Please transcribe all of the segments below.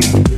life.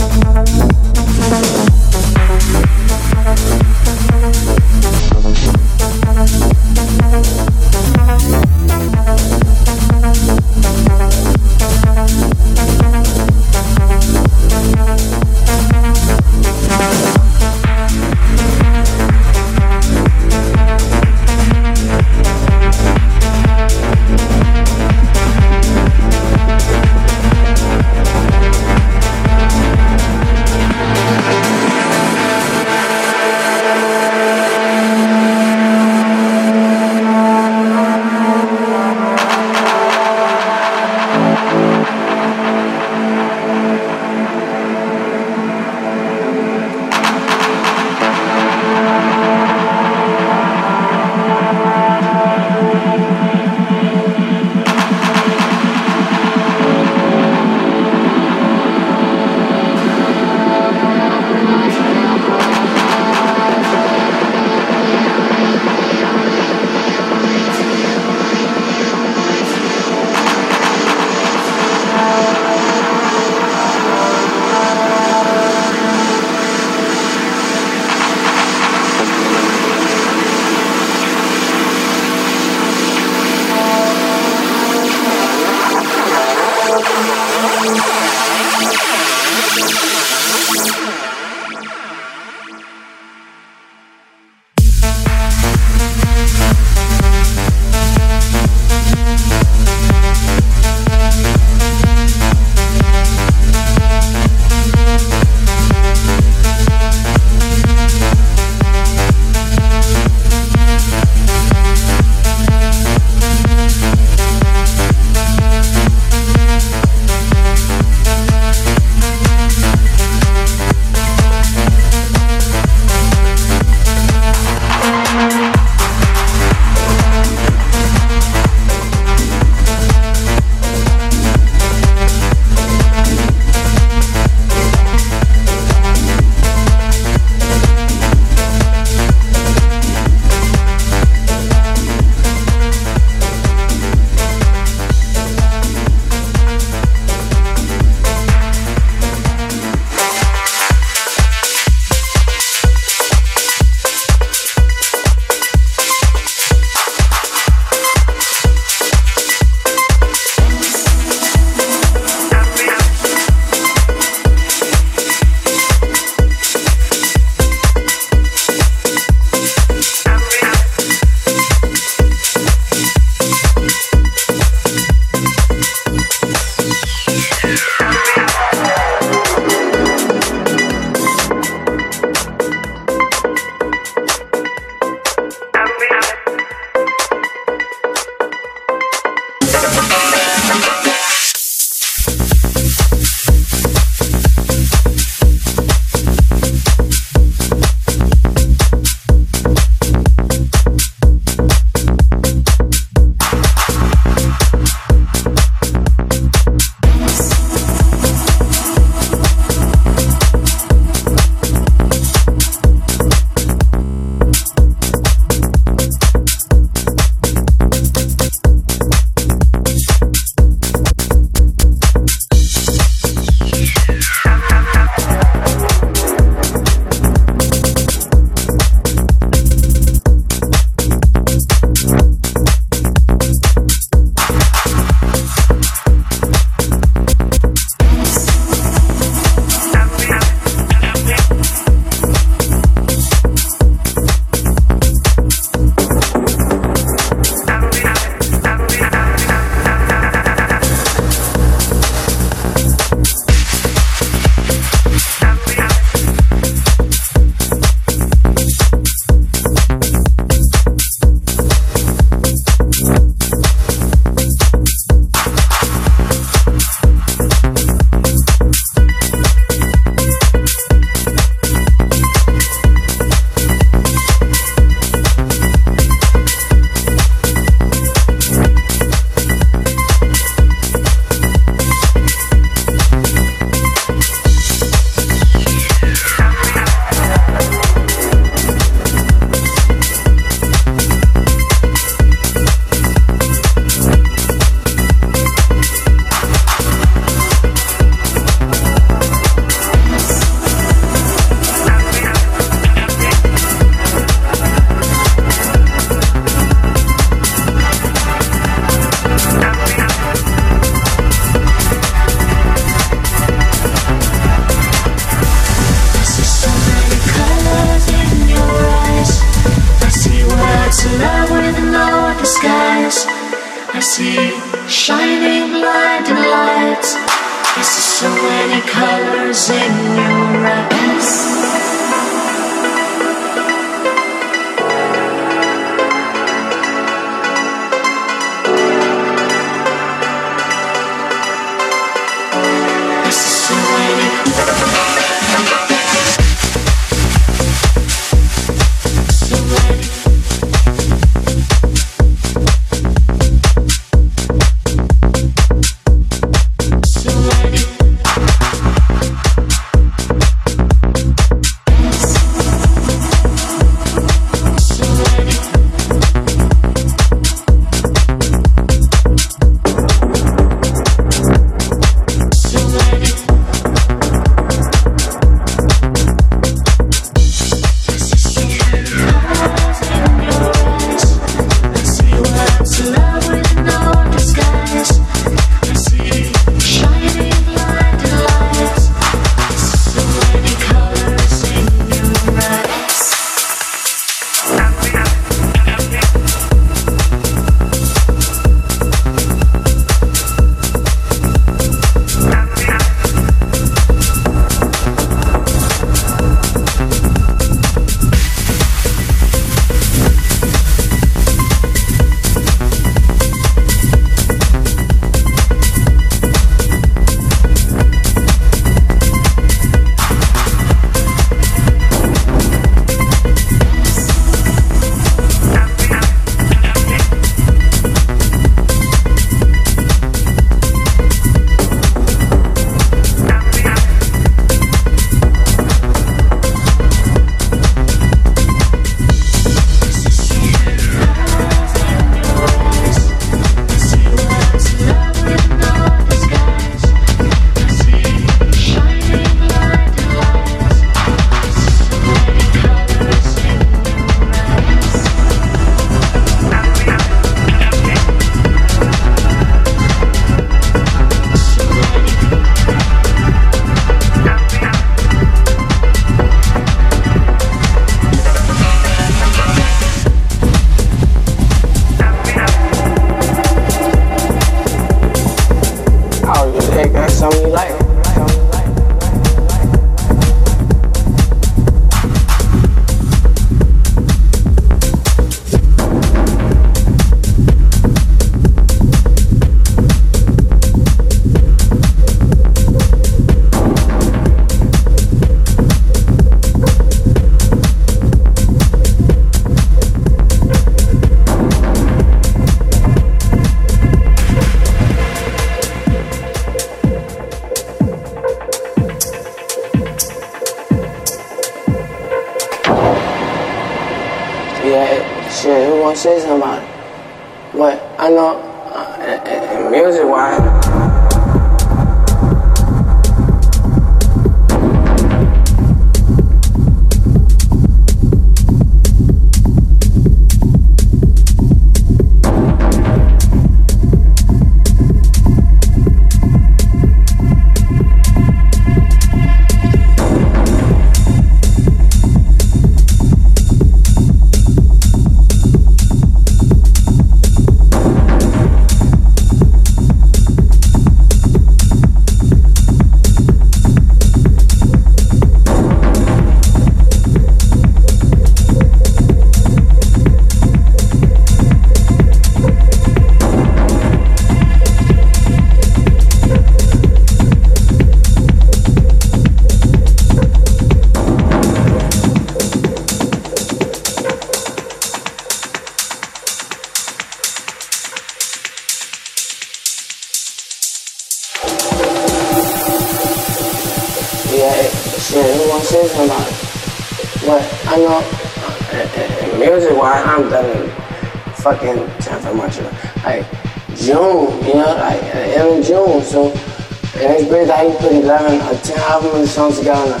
10 albums songs together,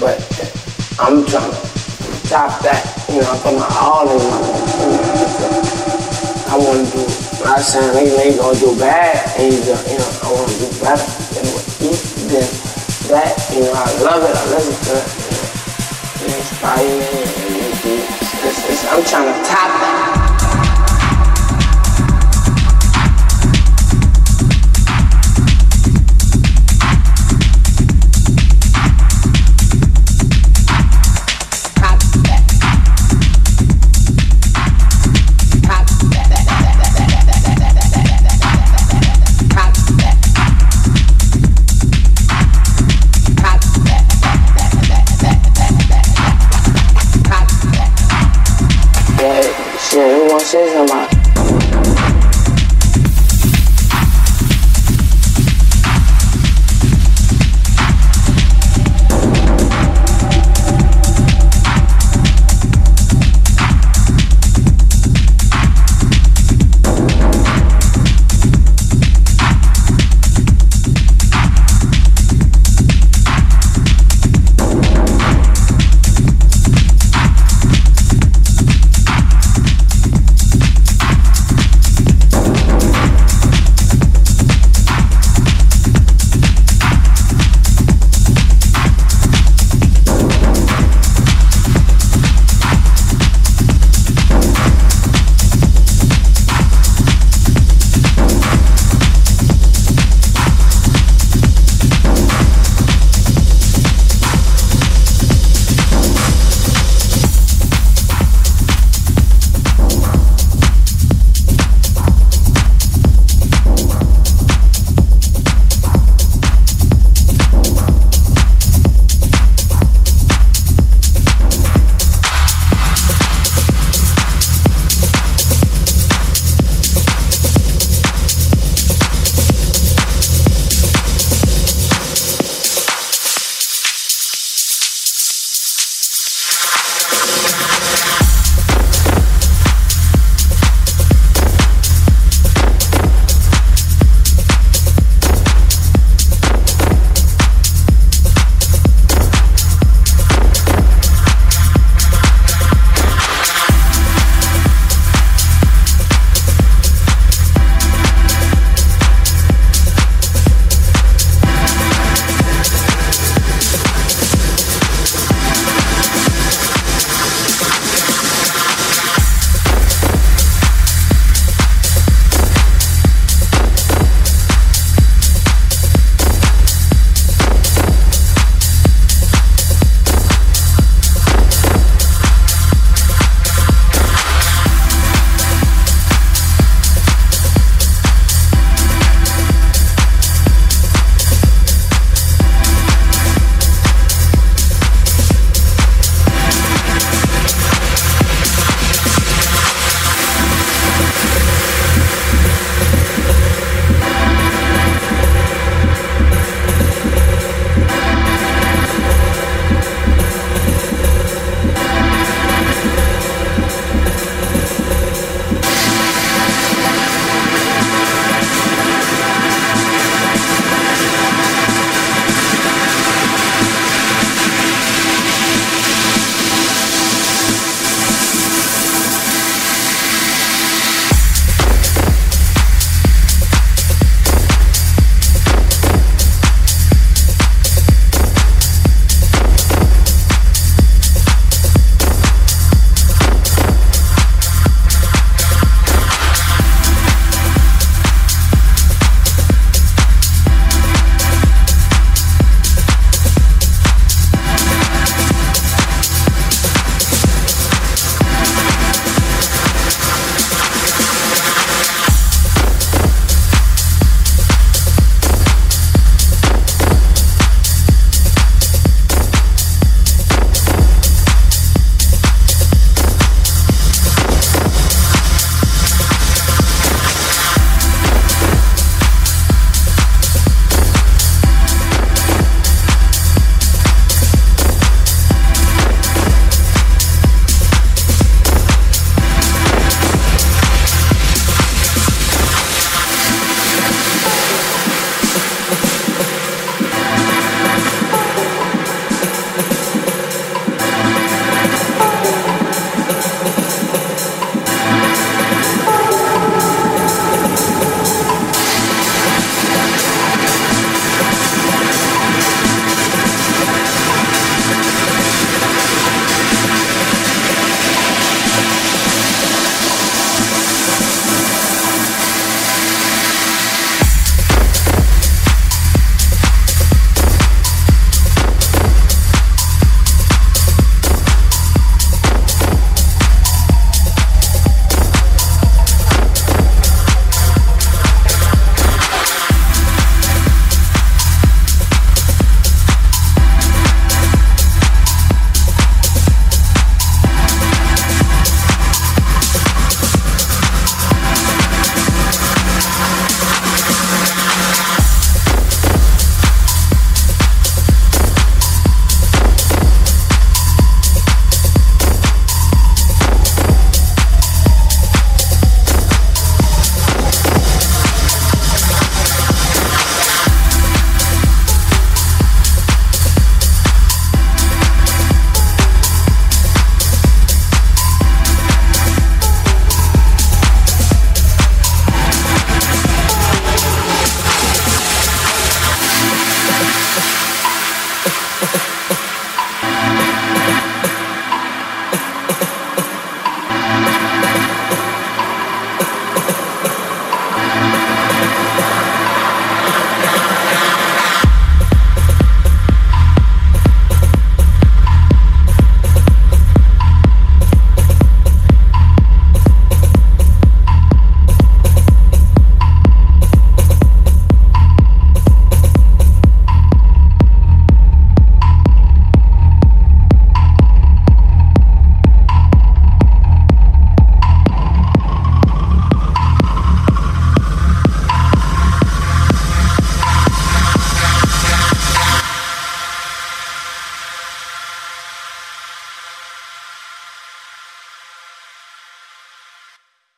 but I'm trying to top that, you know, I put my all in my, you know, I want to do, not saying niggas ain't gonna do bad, and you know, I want to do better than what he that, you know, I love it, I to it. It inspires me, it's, it's, I'm trying to top that.